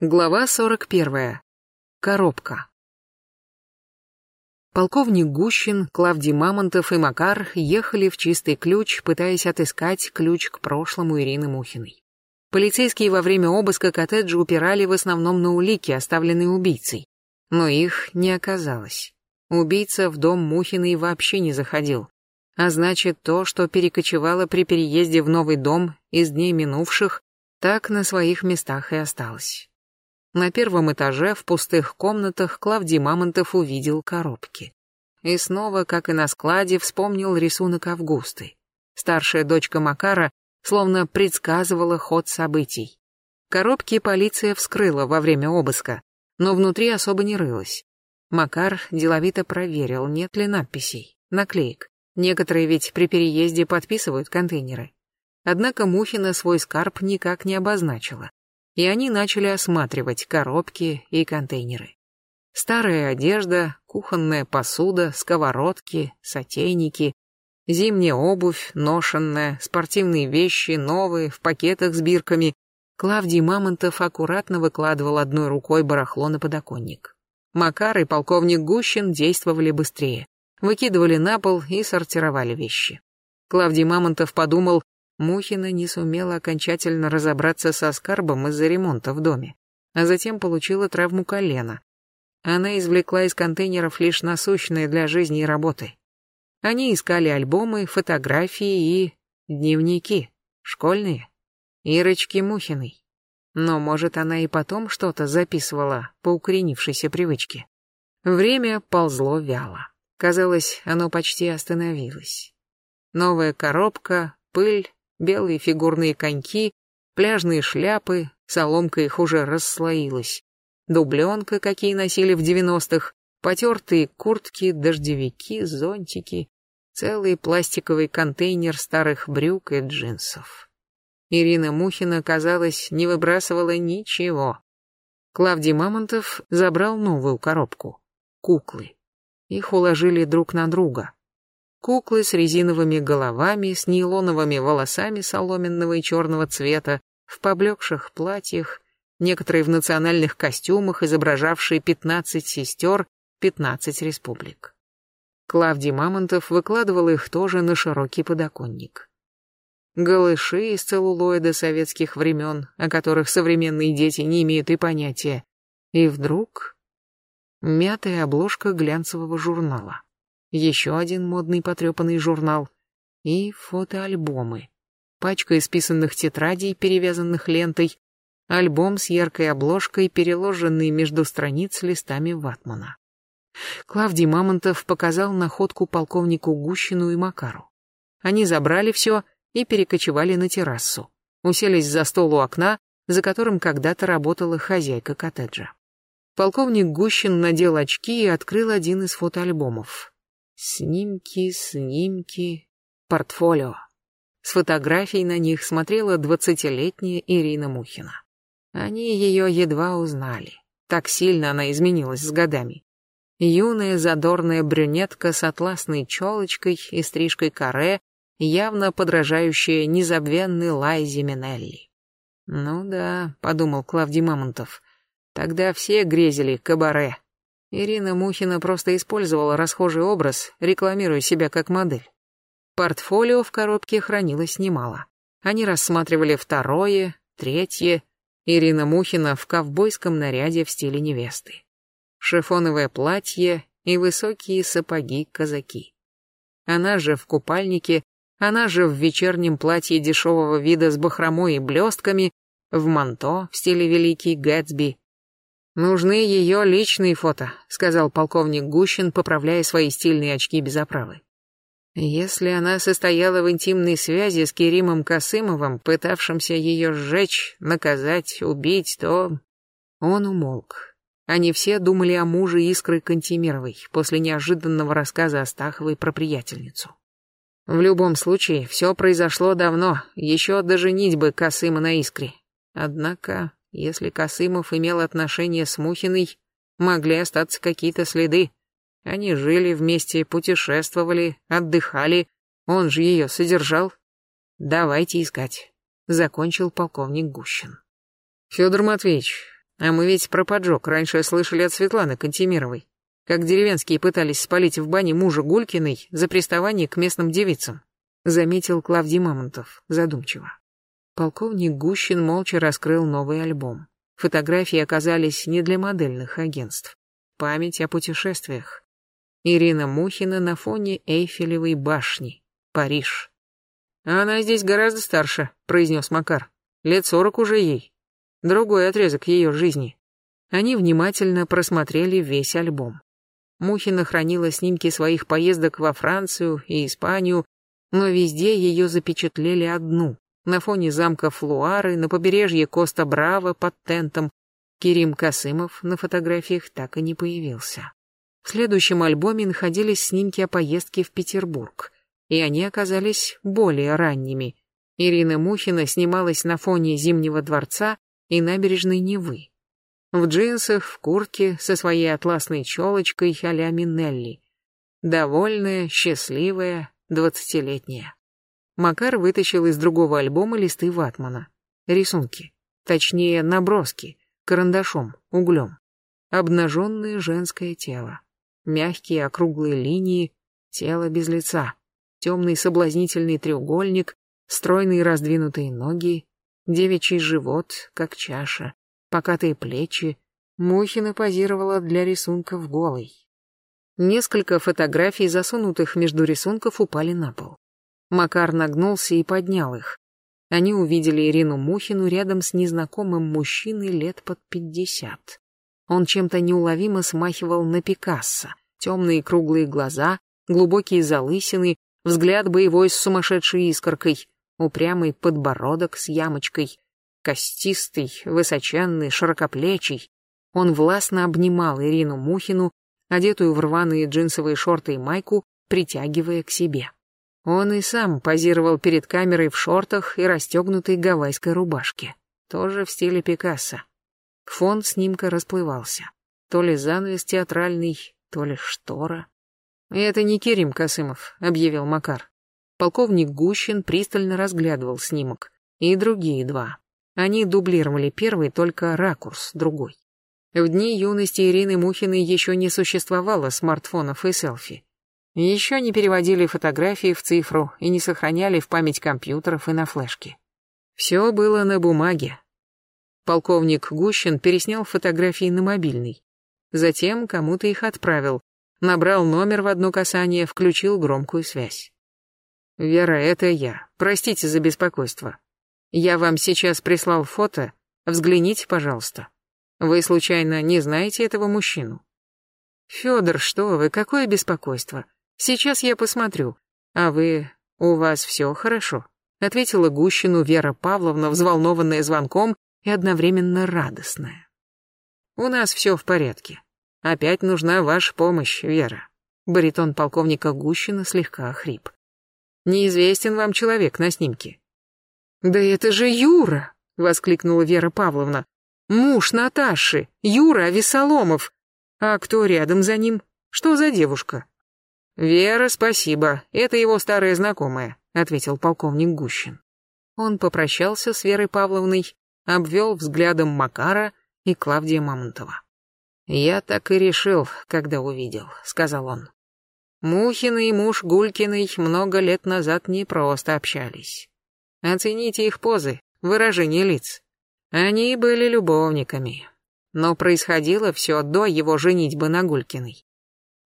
Глава 41. Коробка. Полковник Гущин, Клавдий Мамонтов и Макар ехали в чистый ключ, пытаясь отыскать ключ к прошлому Ирины Мухиной. Полицейские во время обыска коттеджа упирали в основном на улики, оставленные убийцей. Но их не оказалось. Убийца в дом Мухиной вообще не заходил. А значит, то, что перекочевало при переезде в новый дом из дней минувших, так на своих местах и осталось. На первом этаже в пустых комнатах Клавдий Мамонтов увидел коробки. И снова, как и на складе, вспомнил рисунок Августы. Старшая дочка Макара словно предсказывала ход событий. Коробки полиция вскрыла во время обыска, но внутри особо не рылась. Макар деловито проверил, нет ли надписей, наклеек. Некоторые ведь при переезде подписывают контейнеры. Однако Мухина свой скарб никак не обозначила и они начали осматривать коробки и контейнеры. Старая одежда, кухонная посуда, сковородки, сотейники, зимняя обувь, ношенная, спортивные вещи, новые, в пакетах с бирками. Клавдий Мамонтов аккуратно выкладывал одной рукой барахло на подоконник. Макар и полковник Гущин действовали быстрее. Выкидывали на пол и сортировали вещи. Клавдий Мамонтов подумал, Мухина не сумела окончательно разобраться со скарбом из-за ремонта в доме, а затем получила травму колена. Она извлекла из контейнеров лишь насущные для жизни и работы. Они искали альбомы, фотографии и дневники, школьные, Ирочки Мухиной. Но, может, она и потом что-то записывала по укоренившейся привычке. Время ползло вяло. Казалось, оно почти остановилось. Новая коробка, пыль, белые фигурные коньки, пляжные шляпы, соломка их уже расслоилась, дубленка, какие носили в девяностых, потертые куртки, дождевики, зонтики, целый пластиковый контейнер старых брюк и джинсов. Ирина Мухина, казалось, не выбрасывала ничего. Клавдий Мамонтов забрал новую коробку. Куклы. Их уложили друг на друга. Куклы с резиновыми головами, с нейлоновыми волосами соломенного и черного цвета, в поблекших платьях, некоторые в национальных костюмах, изображавшие пятнадцать сестер, пятнадцать республик. Клавдий Мамонтов выкладывал их тоже на широкий подоконник. Голыши из целлулоида советских времен, о которых современные дети не имеют и понятия. И вдруг... Мятая обложка глянцевого журнала еще один модный потрепанный журнал и фотоальбомы. Пачка исписанных тетрадей, перевязанных лентой, альбом с яркой обложкой, переложенный между страниц листами ватмана. Клавдий Мамонтов показал находку полковнику Гущину и Макару. Они забрали все и перекочевали на террасу. Уселись за стол у окна, за которым когда-то работала хозяйка коттеджа. Полковник Гущин надел очки и открыл один из фотоальбомов. Снимки, снимки, портфолио. С фотографий на них смотрела двадцатилетняя Ирина Мухина. Они ее едва узнали. Так сильно она изменилась с годами. Юная задорная брюнетка с атласной челочкой и стрижкой каре, явно подражающая незабвенной Лайзе Минелли. «Ну да», — подумал Клавдий Мамонтов, — «тогда все грезили кабаре». Ирина Мухина просто использовала расхожий образ, рекламируя себя как модель. Портфолио в коробке хранилось немало. Они рассматривали второе, третье. Ирина Мухина в ковбойском наряде в стиле невесты. Шифоновое платье и высокие сапоги-казаки. Она же в купальнике, она же в вечернем платье дешевого вида с бахромой и блестками, в манто в стиле Великий Гэтсби, «Нужны ее личные фото», — сказал полковник Гущин, поправляя свои стильные очки без оправы. Если она состояла в интимной связи с Керимом Касымовым, пытавшимся ее сжечь, наказать, убить, то... Он умолк. Они все думали о муже Искры Кантемировой после неожиданного рассказа Астаховой про приятельницу. В любом случае, все произошло давно, еще до женитьбы Касыма на Искре. Однако если Косымов имел отношение с Мухиной, могли остаться какие-то следы. Они жили вместе, путешествовали, отдыхали. Он же ее содержал. Давайте искать. Закончил полковник Гущин. Федор Матвеевич, А мы ведь про поджог раньше слышали от Светланы Кантемировой, как деревенские пытались спалить в бане мужа Гулькиной за приставание к местным девицам, заметил Клавдий Мамонтов задумчиво. Полковник Гущин молча раскрыл новый альбом. Фотографии оказались не для модельных агентств. Память о путешествиях. Ирина Мухина на фоне Эйфелевой башни. Париж. «Она здесь гораздо старше», — произнес Макар. «Лет сорок уже ей. Другой отрезок ее жизни». Они внимательно просмотрели весь альбом. Мухина хранила снимки своих поездок во Францию и Испанию, но везде ее запечатлели одну, на фоне замка Флуары, на побережье Коста-Браво под тентом. Кирим Касымов на фотографиях так и не появился. В следующем альбоме находились снимки о поездке в Петербург, и они оказались более ранними. Ирина Мухина снималась на фоне Зимнего дворца и набережной Невы. В джинсах, в куртке, со своей атласной челочкой а-ля Минелли. Довольная, счастливая, двадцатилетняя. Макар вытащил из другого альбома листы ватмана. Рисунки. Точнее, наброски. Карандашом, углем. Обнаженное женское тело. Мягкие округлые линии, тело без лица. Темный соблазнительный треугольник, стройные раздвинутые ноги, девичий живот, как чаша, покатые плечи. Мухина позировала для рисунков голой. Несколько фотографий, засунутых между рисунков, упали на пол. Макар нагнулся и поднял их. Они увидели Ирину Мухину рядом с незнакомым мужчиной лет под пятьдесят. Он чем-то неуловимо смахивал на Пикассо. Темные круглые глаза, глубокие залысины, взгляд боевой с сумасшедшей искоркой, упрямый подбородок с ямочкой, костистый, высоченный, широкоплечий. Он властно обнимал Ирину Мухину, одетую в рваные джинсовые шорты и майку, притягивая к себе. Он и сам позировал перед камерой в шортах и расстегнутой гавайской рубашке. Тоже в стиле Пикассо. Фон снимка расплывался. То ли занавес театральный, то ли штора. «Это не Керим Касымов», — объявил Макар. Полковник Гущин пристально разглядывал снимок. И другие два. Они дублировали первый, только ракурс другой. В дни юности Ирины Мухиной еще не существовало смартфонов и селфи. Еще не переводили фотографии в цифру и не сохраняли в память компьютеров и на флешке. Все было на бумаге. Полковник Гущин переснял фотографии на мобильный. Затем кому-то их отправил, набрал номер в одно касание, включил громкую связь. «Вера, это я. Простите за беспокойство. Я вам сейчас прислал фото. Взгляните, пожалуйста. Вы, случайно, не знаете этого мужчину?» «Федор, что вы, какое беспокойство? Сейчас я посмотрю. А вы... у вас все хорошо?» Ответила Гущину Вера Павловна, взволнованная звонком и одновременно радостная. «У нас все в порядке. Опять нужна ваша помощь, Вера». Баритон полковника Гущина слегка охрип. «Неизвестен вам человек на снимке». «Да это же Юра!» — воскликнула Вера Павловна. «Муж Наташи, Юра Весоломов. А кто рядом за ним? Что за девушка?» «Вера, спасибо. Это его старая знакомая», — ответил полковник Гущин. Он попрощался с Верой Павловной, обвел взглядом Макара и Клавдия Мамонтова. «Я так и решил, когда увидел», — сказал он. Мухина и муж Гулькиной много лет назад не просто общались. Оцените их позы, выражение лиц. Они были любовниками. Но происходило все до его женитьбы на Гулькиной.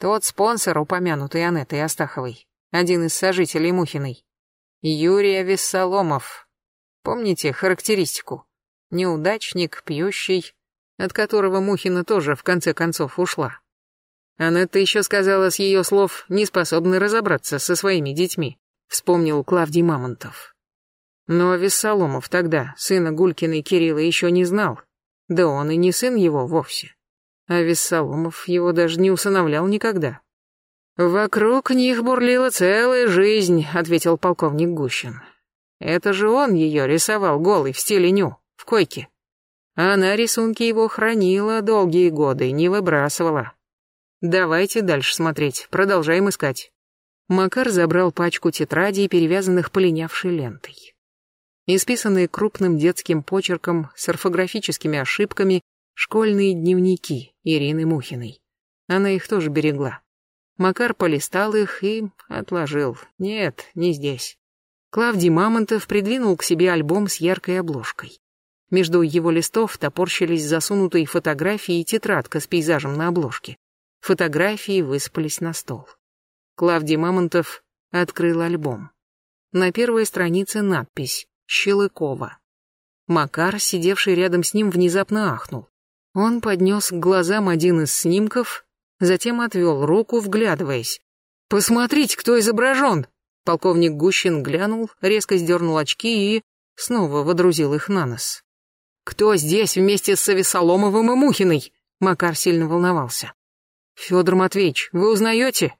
Тот спонсор, упомянутый Анетой Астаховой, один из сожителей Мухиной. Юрия Вессоломов. Помните характеристику? Неудачник, пьющий, от которого Мухина тоже в конце концов ушла. Анетта еще сказала с ее слов, не способны разобраться со своими детьми, вспомнил Клавдий Мамонтов. Но Вессоломов тогда, сына Гулькиной Кирилла, еще не знал. Да он и не сын его вовсе а Вессоломов его даже не усыновлял никогда. «Вокруг них бурлила целая жизнь», — ответил полковник Гущин. «Это же он ее рисовал голый в стиле ню, в койке. Она рисунки его хранила долгие годы, не выбрасывала. Давайте дальше смотреть, продолжаем искать». Макар забрал пачку тетрадей, перевязанных полинявшей лентой. Исписанные крупным детским почерком с орфографическими ошибками, Школьные дневники Ирины Мухиной. Она их тоже берегла. Макар полистал их и отложил. Нет, не здесь. Клавдий Мамонтов придвинул к себе альбом с яркой обложкой. Между его листов топорщились засунутые фотографии и тетрадка с пейзажем на обложке. Фотографии высыпались на стол. Клавдий Мамонтов открыл альбом. На первой странице надпись «Щелыкова». Макар, сидевший рядом с ним, внезапно ахнул. Он поднес к глазам один из снимков, затем отвел руку, вглядываясь. «Посмотрите, кто изображен!» Полковник Гущин глянул, резко сдернул очки и снова водрузил их на нос. «Кто здесь вместе с Авесоломовым и Мухиной?» Макар сильно волновался. «Федор Матвеевич, вы узнаете?»